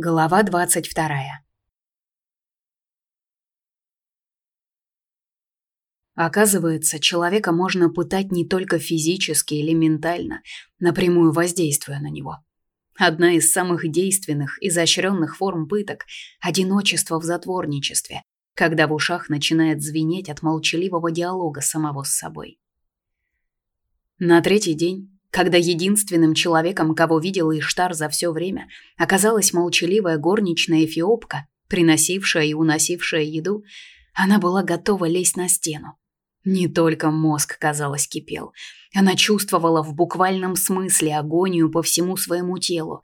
Глава двадцать вторая. Оказывается, человека можно пытать не только физически или ментально, напрямую воздействуя на него. Одна из самых действенных, изощренных форм пыток – одиночество в затворничестве, когда в ушах начинает звенеть от молчаливого диалога самого с собой. На третий день, когда единственным человеком, кого видел Иштар за все время, оказалась молчаливая горничная эфиопка, приносившая и уносившая еду, она была готова лезть на стену. Не только мозг, казалось, кипел. Она чувствовала в буквальном смысле агонию по всему своему телу.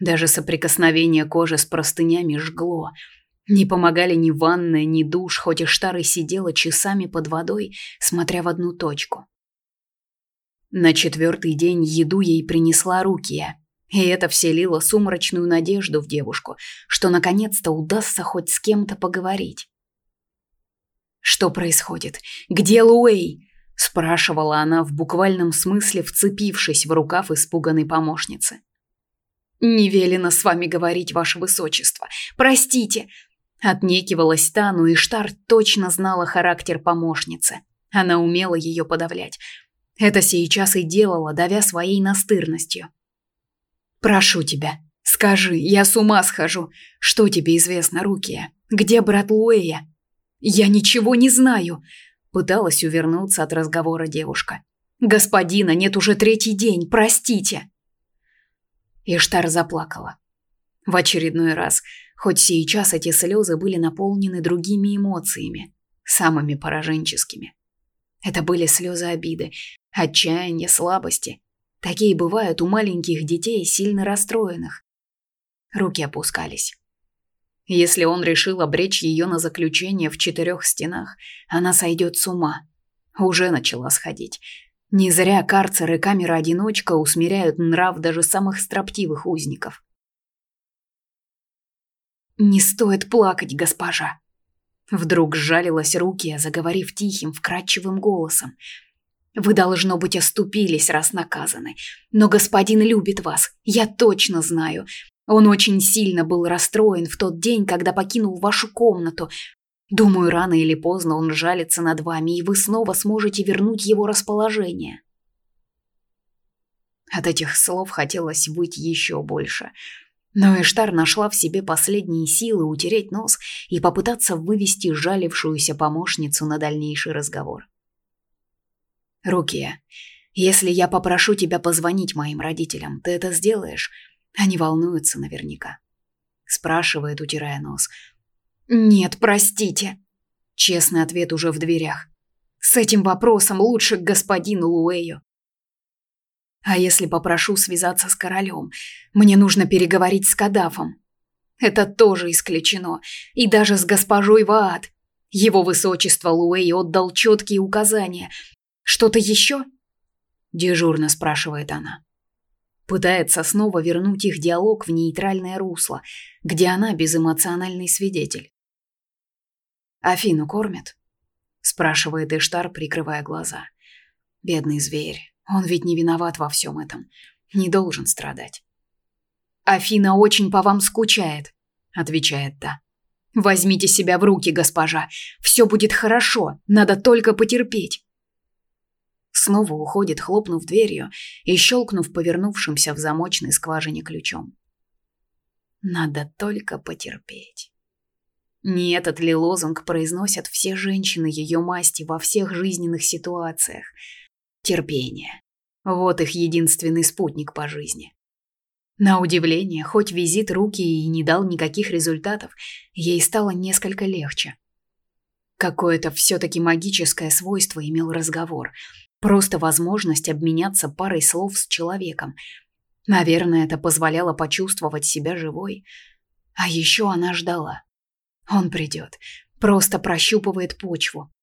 Даже соприкосновение кожи с простынями жгло – не помогали ни ванная, ни душ, хоть и Штара сидела часами под водой, смотря в одну точку. На четвертый день еду ей принесла Рукия, и это вселило сумрачную надежду в девушку, что наконец-то удастся хоть с кем-то поговорить. «Что происходит? Где Луэй?» – спрашивала она в буквальном смысле, вцепившись в рукав испуганной помощницы. «Не велено с вами говорить, ваше высочество. Простите, Отнекивалась та, но Иштар точно знала характер помощницы. Она умела ее подавлять. Это сейчас и делала, давя своей настырностью. «Прошу тебя, скажи, я с ума схожу. Что тебе известно, Рукия? Где брат Луэя?» «Я ничего не знаю», — пыталась увернуться от разговора девушка. «Господина нет уже третий день, простите». Иштар заплакала. В очередной раз — Хоть сейчас эти слезы были наполнены другими эмоциями, самыми пораженческими. Это были слезы обиды, отчаяния, слабости. Такие бывают у маленьких детей, сильно расстроенных. Руки опускались. Если он решил обречь ее на заключение в четырех стенах, она сойдет с ума. Уже начала сходить. Не зря карцеры камера-одиночка усмиряют нрав даже самых строптивых узников. «Не стоит плакать, госпожа!» Вдруг сжалилась руки, заговорив тихим, вкрадчивым голосом. «Вы, должно быть, оступились, раз наказаны. Но господин любит вас, я точно знаю. Он очень сильно был расстроен в тот день, когда покинул вашу комнату. Думаю, рано или поздно он жалится над вами, и вы снова сможете вернуть его расположение». От этих слов хотелось быть еще больше – но Эштар нашла в себе последние силы утереть нос и попытаться вывести жалившуюся помощницу на дальнейший разговор. «Рукия, если я попрошу тебя позвонить моим родителям, ты это сделаешь? Они волнуются наверняка», — спрашивает, утирая нос. «Нет, простите». Честный ответ уже в дверях. «С этим вопросом лучше к господину Луэю. А если попрошу связаться с королем? Мне нужно переговорить с Кадафом. Это тоже исключено. И даже с госпожой Ваат. Его высочество Луэй отдал четкие указания. Что-то еще? Дежурно спрашивает она. Пытается снова вернуть их диалог в нейтральное русло, где она безэмоциональный свидетель. «Афину кормят?» – спрашивает Эштар, прикрывая глаза. «Бедный зверь. Он ведь не виноват во всем этом. Не должен страдать. «Афина очень по вам скучает», — отвечает та. «Возьмите себя в руки, госпожа. Все будет хорошо. Надо только потерпеть». Снова уходит, хлопнув дверью и щелкнув повернувшимся в замочной скважине ключом. «Надо только потерпеть». Не этот ли лозунг произносят все женщины ее масти во всех жизненных ситуациях — терпение. Вот их единственный спутник по жизни. На удивление, хоть визит руки и не дал никаких результатов, ей стало несколько легче. Какое-то все-таки магическое свойство имел разговор. Просто возможность обменяться парой слов с человеком. Наверное, это позволяло почувствовать себя живой. А еще она ждала. Он придет. Просто прощупывает почву.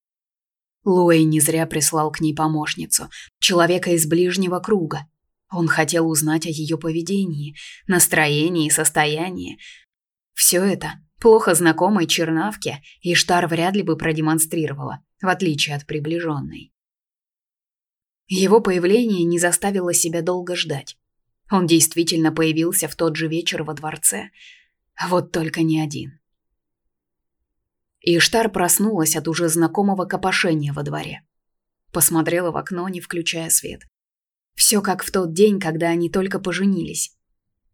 Луэй не зря прислал к ней помощницу, человека из ближнего круга. Он хотел узнать о ее поведении, настроении и состоянии. Все это плохо знакомой Чернавке Иштар вряд ли бы продемонстрировала, в отличие от приближенной. Его появление не заставило себя долго ждать. Он действительно появился в тот же вечер во дворце. Вот только не один. Иштар проснулась от уже знакомого копошения во дворе. Посмотрела в окно, не включая свет. Все как в тот день, когда они только поженились.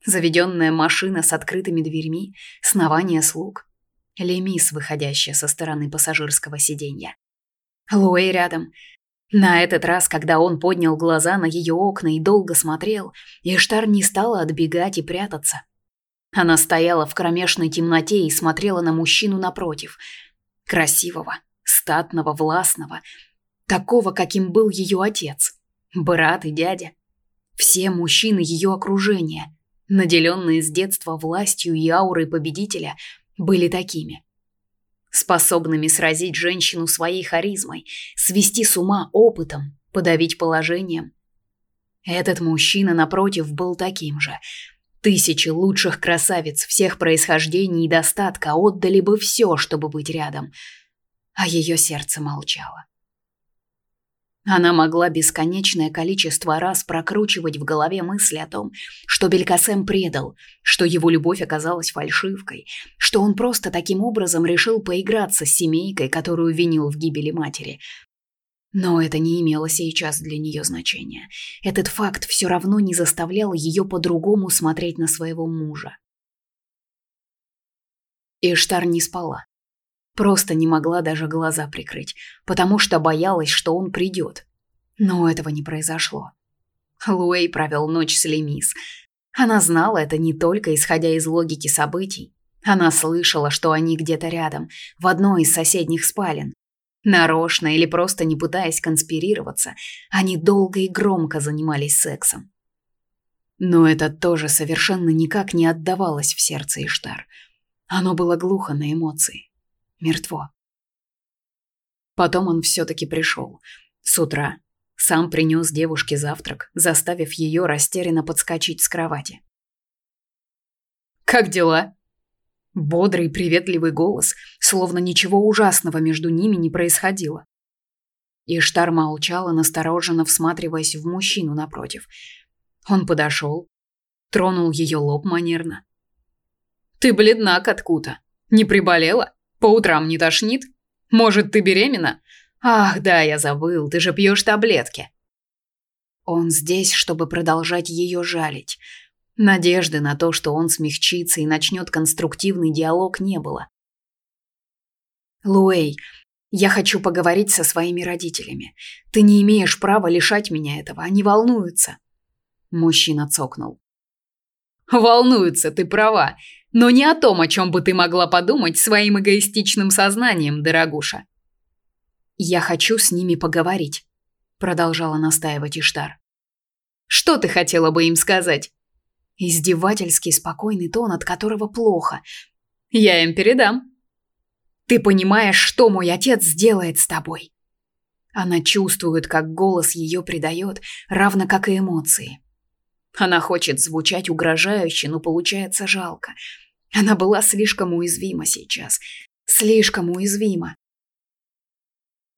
Заведенная машина с открытыми дверьми, снование слуг. Лемис, выходящая со стороны пассажирского сиденья. Луэй рядом. На этот раз, когда он поднял глаза на ее окна и долго смотрел, Иштар не стала отбегать и прятаться. Она стояла в кромешной темноте и смотрела на мужчину напротив. Красивого, статного, властного. Такого, каким был ее отец. Брат и дядя. Все мужчины ее окружения, наделенные с детства властью и аурой победителя, были такими. Способными сразить женщину своей харизмой, свести с ума опытом, подавить положением. Этот мужчина, напротив, был таким же – Тысячи лучших красавиц всех происхождений и достатка отдали бы все, чтобы быть рядом. А ее сердце молчало. Она могла бесконечное количество раз прокручивать в голове мысли о том, что Белькасем предал, что его любовь оказалась фальшивкой, что он просто таким образом решил поиграться с семейкой, которую винил в гибели матери, но это не имело сейчас для нее значения. Этот факт все равно не заставлял ее по-другому смотреть на своего мужа. Иштар не спала. Просто не могла даже глаза прикрыть, потому что боялась, что он придет. Но этого не произошло. Луэй провел ночь с Лемис. Она знала это не только исходя из логики событий. Она слышала, что они где-то рядом, в одной из соседних спален, Нарочно или просто не пытаясь конспирироваться, они долго и громко занимались сексом. Но это тоже совершенно никак не отдавалось в сердце Иштар. Оно было глухо на эмоции. Мертво. Потом он все-таки пришел. С утра. Сам принес девушке завтрак, заставив ее растерянно подскочить с кровати. «Как дела?» Бодрый, приветливый голос, словно ничего ужасного между ними не происходило. Иштар молчала, настороженно всматриваясь в мужчину напротив. Он подошел, тронул ее лоб манерно. «Ты бледна, Каткута. Не приболела? По утрам не тошнит? Может, ты беременна? Ах, да, я забыл, ты же пьешь таблетки». Он здесь, чтобы продолжать ее жалить. Надежды на то, что он смягчится и начнет конструктивный диалог, не было. Луэй, я хочу поговорить со своими родителями. Ты не имеешь права лишать меня этого, они волнуются. Мужчина цокнул. Волнуются, ты права, но не о том, о чем бы ты могла подумать своим эгоистичным сознанием, дорогуша. Я хочу с ними поговорить, продолжала настаивать Иштар. Что ты хотела бы им сказать? Издевательский спокойный тон, от которого плохо. Я им передам. Ты понимаешь, что мой отец сделает с тобой? Она чувствует, как голос ее придает, равно как и эмоции. Она хочет звучать угрожающе, но получается жалко. Она была слишком уязвима сейчас. Слишком уязвима.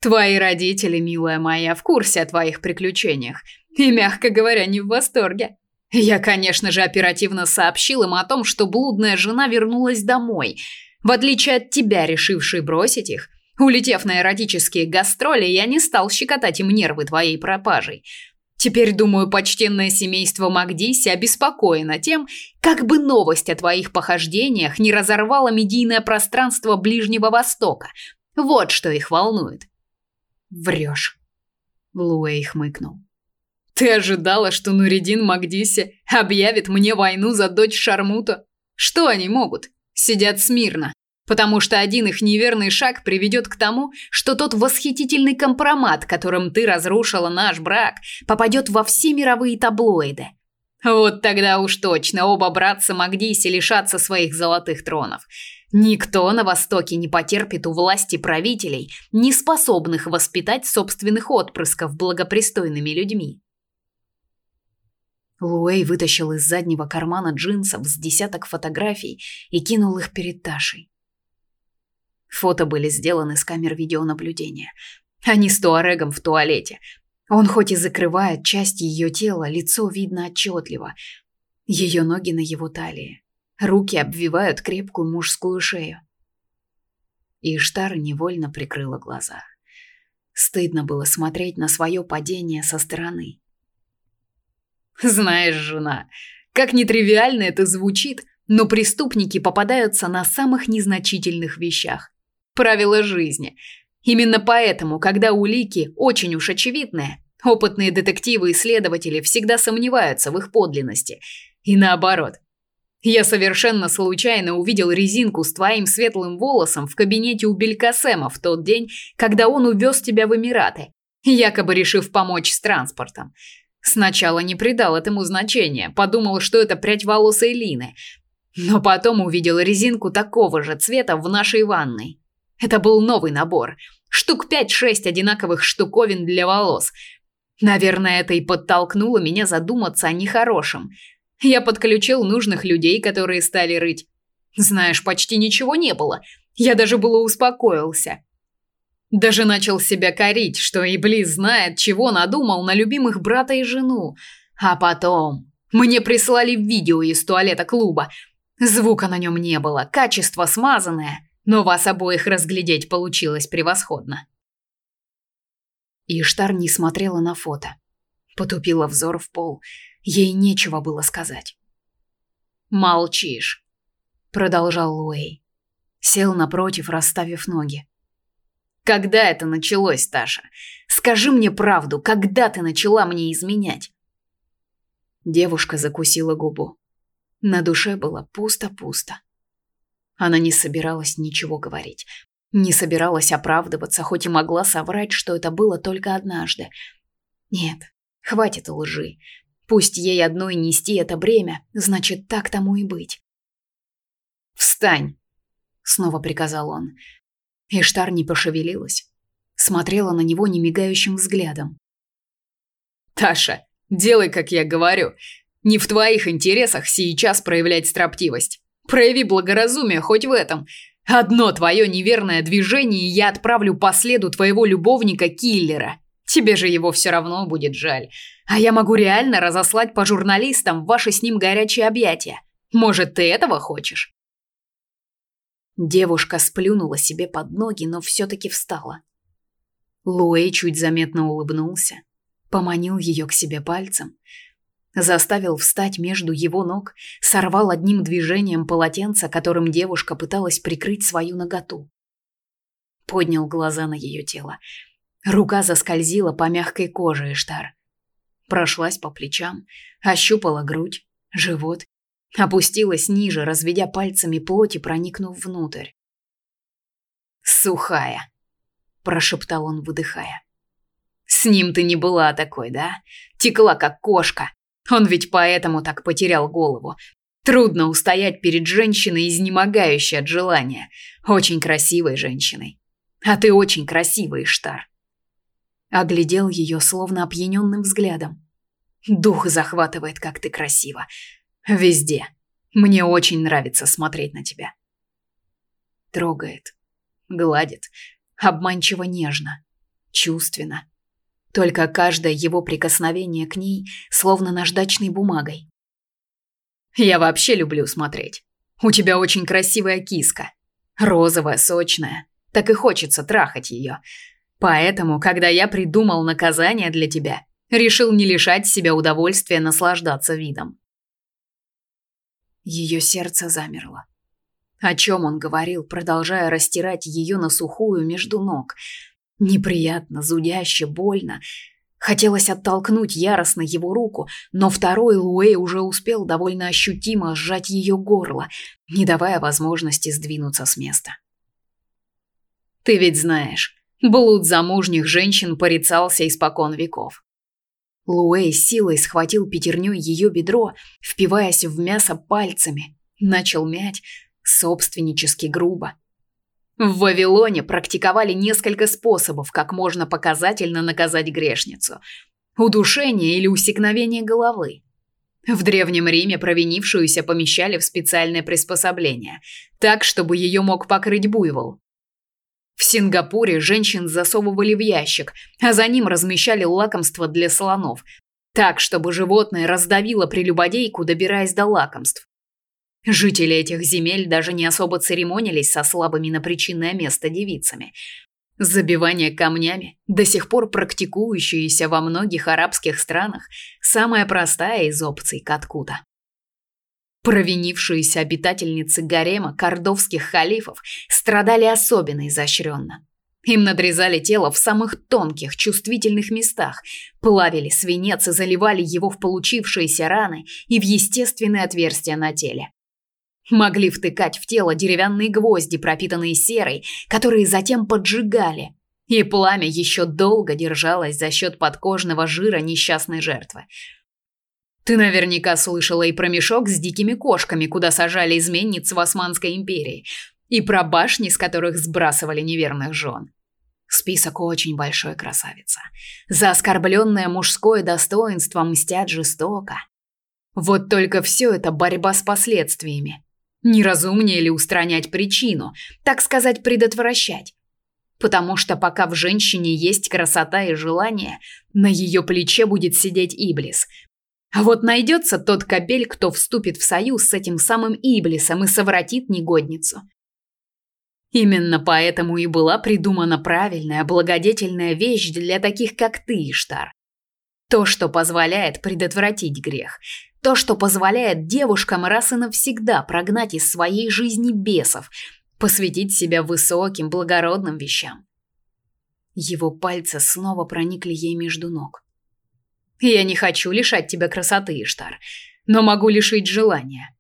Твои родители, милая моя, в курсе о твоих приключениях и, мягко говоря, не в восторге. Я, конечно же, оперативно сообщил им о том, что блудная жена вернулась домой. В отличие от тебя, решившей бросить их, улетев на эротические гастроли, я не стал щекотать им нервы твоей пропажей. Теперь, думаю, почтенное семейство Магдиси обеспокоено тем, как бы новость о твоих похождениях не разорвала медийное пространство Ближнего Востока. Вот что их волнует. Врешь. Луэй хмыкнул. Ты ожидала, что Нуридин Магдиси объявит мне войну за дочь Шармута? Что они могут? Сидят смирно, потому что один их неверный шаг приведет к тому, что тот восхитительный компромат, которым ты разрушила наш брак, попадет во все мировые таблоиды. Вот тогда уж точно оба братца Магдиси лишатся своих золотых тронов. Никто на Востоке не потерпит у власти правителей, не способных воспитать собственных отпрысков благопристойными людьми. Луэй вытащил из заднего кармана джинсов с десяток фотографий и кинул их перед Ташей. Фото были сделаны с камер видеонаблюдения. Они с Туарегом в туалете. Он хоть и закрывает часть ее тела, лицо видно отчетливо. Ее ноги на его талии. Руки обвивают крепкую мужскую шею. Иштар невольно прикрыла глаза. Стыдно было смотреть на свое падение со стороны. Знаешь, жена, как нетривиально это звучит, но преступники попадаются на самых незначительных вещах. Правила жизни. Именно поэтому, когда улики очень уж очевидные, опытные детективы и следователи всегда сомневаются в их подлинности. И наоборот. Я совершенно случайно увидел резинку с твоим светлым волосом в кабинете у Белькасема в тот день, когда он увез тебя в Эмираты, якобы решив помочь с транспортом. Сначала не придал этому значения, подумал, что это прядь волос Элины, но потом увидел резинку такого же цвета в нашей ванной. Это был новый набор. Штук 5-6 одинаковых штуковин для волос. Наверное, это и подтолкнуло меня задуматься о нехорошем. Я подключил нужных людей, которые стали рыть. Знаешь, почти ничего не было. Я даже было успокоился. Даже начал себя корить, что Иблис знает, чего надумал на любимых брата и жену. А потом мне прислали видео из туалета клуба. Звука на нем не было, качество смазанное, но вас обоих разглядеть получилось превосходно. Иштар не смотрела на фото. Потупила взор в пол. Ей нечего было сказать. «Молчишь», — продолжал Луэй. Сел напротив, расставив ноги. Когда это началось, Таша? Скажи мне правду, когда ты начала мне изменять? Девушка закусила губу. На душе было пусто-пусто. Она не собиралась ничего говорить, не собиралась оправдываться, хоть и могла соврать, что это было только однажды. Нет, хватит лжи. Пусть ей одной нести это бремя, значит, так тому и быть. «Встань!» — снова приказал он. Иштар не пошевелилась, смотрела на него немигающим взглядом. Таша, делай, как я говорю. Не в твоих интересах сейчас проявлять строптивость. Прояви благоразумие хоть в этом. Одно твое неверное движение, и я отправлю по следу твоего любовника-киллера. Тебе же его все равно будет жаль. А я могу реально разослать по журналистам ваши с ним горячие объятия. Может, ты этого хочешь? Девушка сплюнула себе под ноги, но все-таки встала. Луэй чуть заметно улыбнулся, поманил ее к себе пальцем, заставил встать между его ног, сорвал одним движением полотенце, которым девушка пыталась прикрыть свою наготу. Поднял глаза на ее тело. Рука заскользила по мягкой коже Эштар. Прошлась по плечам, ощупала грудь, живот, Опустилась ниже, разведя пальцами плоть и проникнув внутрь. «Сухая», – прошептал он, выдыхая. «С ним ты не была такой, да? Текла, как кошка. Он ведь поэтому так потерял голову. Трудно устоять перед женщиной, изнемогающей от желания. Очень красивой женщиной. А ты очень красивый, Штар». Оглядел ее словно опьяненным взглядом. «Дух захватывает, как ты красива. Везде. Мне очень нравится смотреть на тебя. Трогает, гладит, обманчиво нежно, чувственно. Только каждое его прикосновение к ней словно наждачной бумагой. Я вообще люблю смотреть. У тебя очень красивая киска. Розовая, сочная. Так и хочется трахать ее. Поэтому, когда я придумал наказание для тебя, решил не лишать себя удовольствия наслаждаться видом. Ее сердце замерло. О чем он говорил, продолжая растирать ее на сухую между ног? Неприятно, зудяще, больно. Хотелось оттолкнуть яростно его руку, но второй Луэй уже успел довольно ощутимо сжать ее горло, не давая возможности сдвинуться с места. «Ты ведь знаешь, блуд замужних женщин порицался испокон веков. Луэй силой схватил пятерней ее бедро, впиваясь в мясо пальцами, начал мять собственнически грубо. В Вавилоне практиковали несколько способов, как можно показательно наказать грешницу: удушение или усекновение головы. В древнем Риме провинившуюся помещали в специальное приспособление, так чтобы ее мог покрыть буйвол. В Сингапуре женщин засовывали в ящик, а за ним размещали лакомства для слонов, так, чтобы животное раздавило прелюбодейку, добираясь до лакомств. Жители этих земель даже не особо церемонились со слабыми на причинное место девицами. Забивание камнями, до сих пор практикующееся во многих арабских странах, самая простая из опций Каткута. Провинившиеся обитательницы гарема кордовских халифов страдали особенно изощренно. Им надрезали тело в самых тонких, чувствительных местах, плавили свинец и заливали его в получившиеся раны и в естественные отверстия на теле. Могли втыкать в тело деревянные гвозди, пропитанные серой, которые затем поджигали. И пламя еще долго держалось за счет подкожного жира несчастной жертвы. Ты наверняка слышала и про мешок с дикими кошками, куда сажали изменниц в Османской империи, и про башни, с которых сбрасывали неверных жен. Список очень большой, красавица. За оскорбленное мужское достоинство мстят жестоко. Вот только все это борьба с последствиями. Неразумнее ли устранять причину, так сказать, предотвращать? Потому что пока в женщине есть красота и желание, на ее плече будет сидеть Иблис. А вот найдется тот кобель, кто вступит в союз с этим самым Иблисом и совратит негодницу. Именно поэтому и была придумана правильная, благодетельная вещь для таких, как ты, Иштар. То, что позволяет предотвратить грех, то, что позволяет девушкам раз и навсегда прогнать из своей жизни бесов, посвятить себя высоким, благородным вещам. Его пальцы снова проникли ей между ног. Я не хочу лишать тебя красоты, Иштар, но могу лишить желания.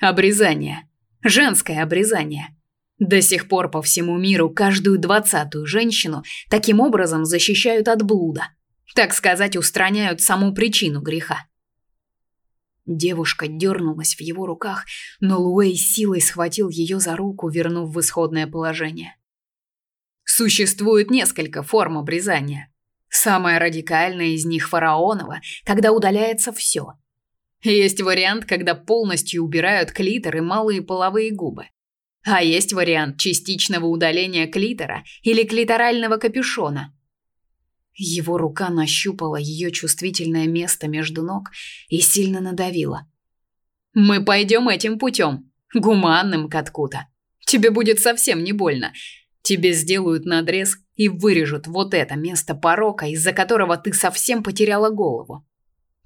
Обрезание. Женское обрезание. До сих пор по всему миру каждую двадцатую женщину таким образом защищают от блуда. Так сказать, устраняют саму причину греха. Девушка дернулась в его руках, но Луэй силой схватил ее за руку, вернув в исходное положение. Существует несколько форм обрезания. Самая радикальная из них фараонова, когда удаляется все. Есть вариант, когда полностью убирают клитор и малые половые губы. А есть вариант частичного удаления клитора или клиторального капюшона, его рука нащупала ее чувствительное место между ног и сильно надавила. «Мы пойдем этим путем, гуманным, Каткута. Тебе будет совсем не больно. Тебе сделают надрез и вырежут вот это место порока, из-за которого ты совсем потеряла голову.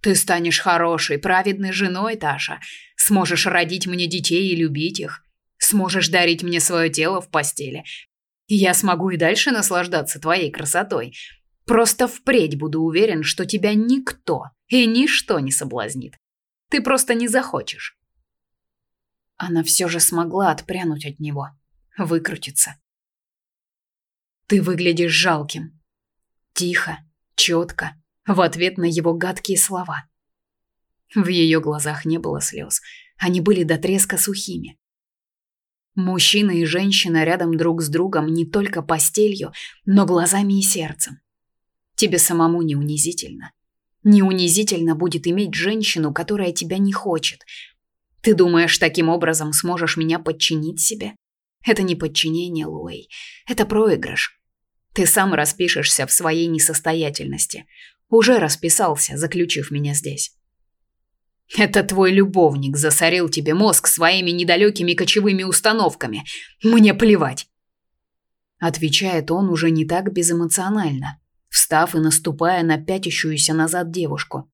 Ты станешь хорошей, праведной женой, Таша. Сможешь родить мне детей и любить их. Сможешь дарить мне свое тело в постели. Я смогу и дальше наслаждаться твоей красотой». Просто впредь буду уверен, что тебя никто и ничто не соблазнит. Ты просто не захочешь. Она все же смогла отпрянуть от него, выкрутиться. Ты выглядишь жалким. Тихо, четко, в ответ на его гадкие слова. В ее глазах не было слез, они были до треска сухими. Мужчина и женщина рядом друг с другом не только постелью, но глазами и сердцем. Тебе самому не унизительно. Не унизительно будет иметь женщину, которая тебя не хочет. Ты думаешь, таким образом сможешь меня подчинить себе? Это не подчинение, Луэй. Это проигрыш. Ты сам распишешься в своей несостоятельности. Уже расписался, заключив меня здесь. Это твой любовник засорил тебе мозг своими недалекими кочевыми установками. Мне плевать. Отвечает он уже не так безэмоционально встав и наступая на пятящуюся назад девушку.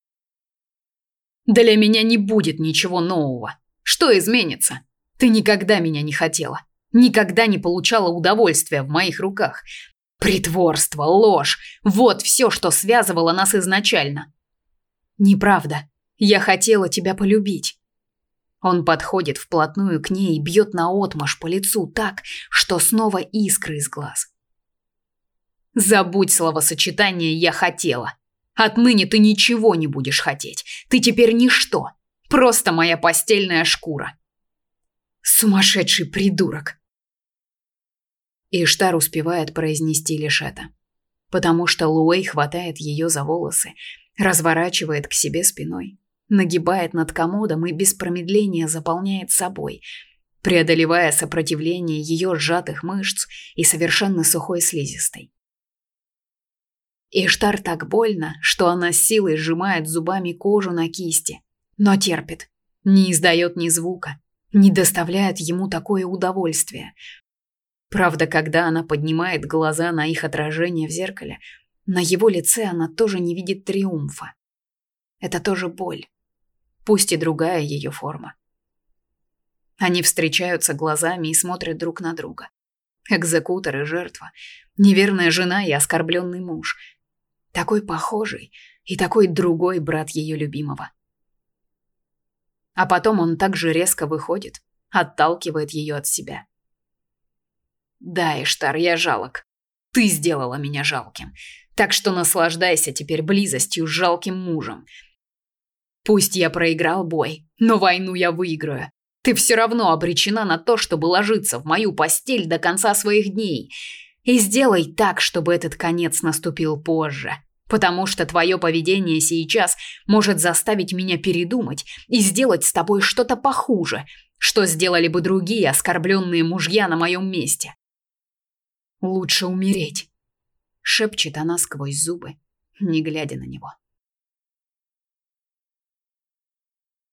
«Для меня не будет ничего нового. Что изменится? Ты никогда меня не хотела. Никогда не получала удовольствия в моих руках. Притворство, ложь – вот все, что связывало нас изначально. Неправда. Я хотела тебя полюбить. Он подходит вплотную к ней и бьет наотмашь по лицу так, что снова искры из глаз. Забудь словосочетание «я хотела». Отныне ты ничего не будешь хотеть. Ты теперь ничто. Просто моя постельная шкура. Сумасшедший придурок. Иштар успевает произнести лишь это. Потому что Луэй хватает ее за волосы, разворачивает к себе спиной, нагибает над комодом и без промедления заполняет собой, преодолевая сопротивление ее сжатых мышц и совершенно сухой слизистой. Иштар так больно, что она с силой сжимает зубами кожу на кисти, но терпит, не издает ни звука, не доставляют ему такое удовольствие. Правда, когда она поднимает глаза на их отражение в зеркале, на его лице она тоже не видит триумфа. Это тоже боль, пусть и другая ее форма. Они встречаются глазами и смотрят друг на друга. Экзекутор и жертва, неверная жена и оскорбленный муж. Такой похожий и такой другой брат ее любимого. А потом он также резко выходит, отталкивает ее от себя. «Да, Иштар, я жалок. Ты сделала меня жалким. Так что наслаждайся теперь близостью с жалким мужем. Пусть я проиграл бой, но войну я выиграю. Ты все равно обречена на то, чтобы ложиться в мою постель до конца своих дней. И сделай так, чтобы этот конец наступил позже. Потому что твое поведение сейчас может заставить меня передумать и сделать с тобой что-то похуже, что сделали бы другие оскорбленные мужья на моем месте. Лучше умереть, шепчет она сквозь зубы, не глядя на него.